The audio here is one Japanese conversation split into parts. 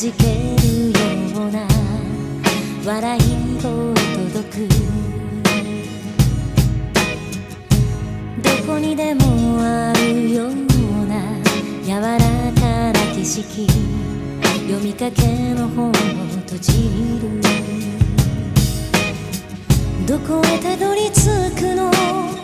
じけるような笑い声届く。どこにでもあるような柔らかな景色。読みかけの本を閉じる。どこへたどり着くの？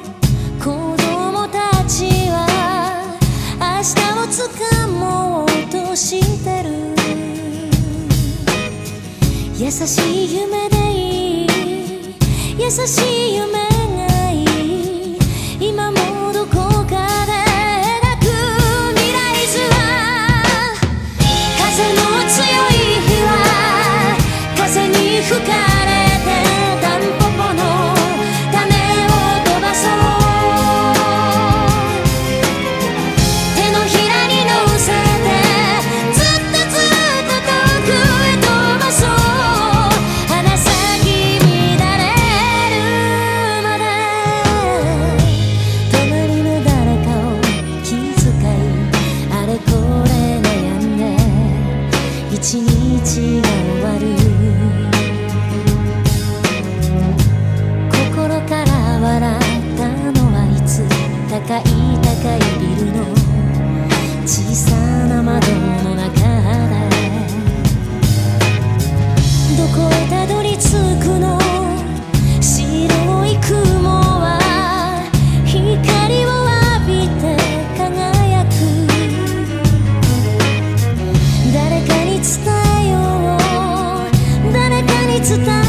優しい夢でいい。優しいさな窓の中でどこへたどり着くの白い雲は光を浴びて輝く誰かに伝えよう誰かに伝え